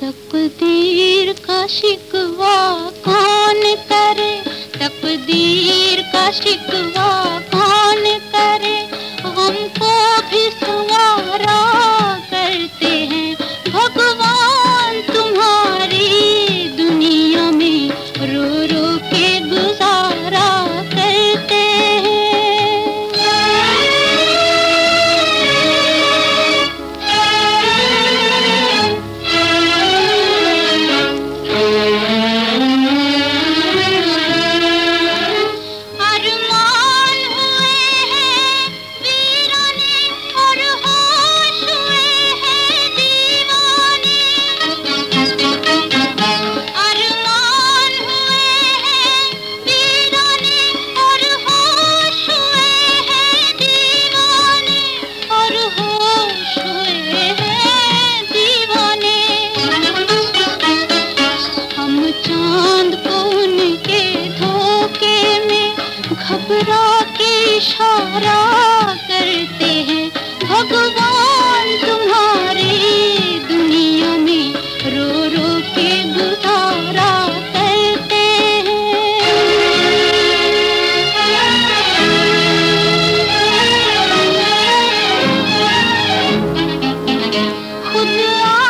तकदीर का शिकवा कौन करे? तकदीर का शिकवा कौन करे? हमको भी सुन इशारा करते हैं। भगवान तुम्हारे दुनिया में रो रो के गुजारा करते हैं। खुद आ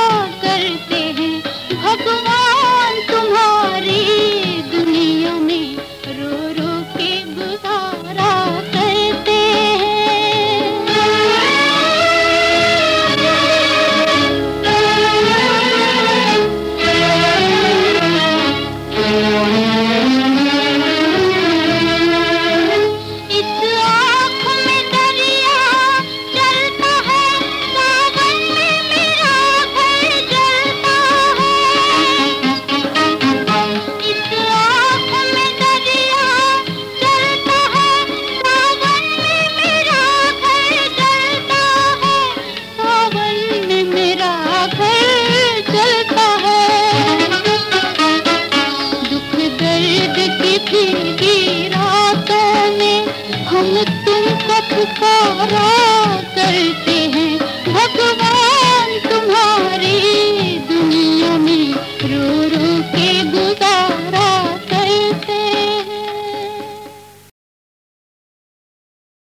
फिर भी रातों में हम तुमको पुकारा करते हैं। भगवान, तुम्हारी दुनिया में रो रो के गुजारा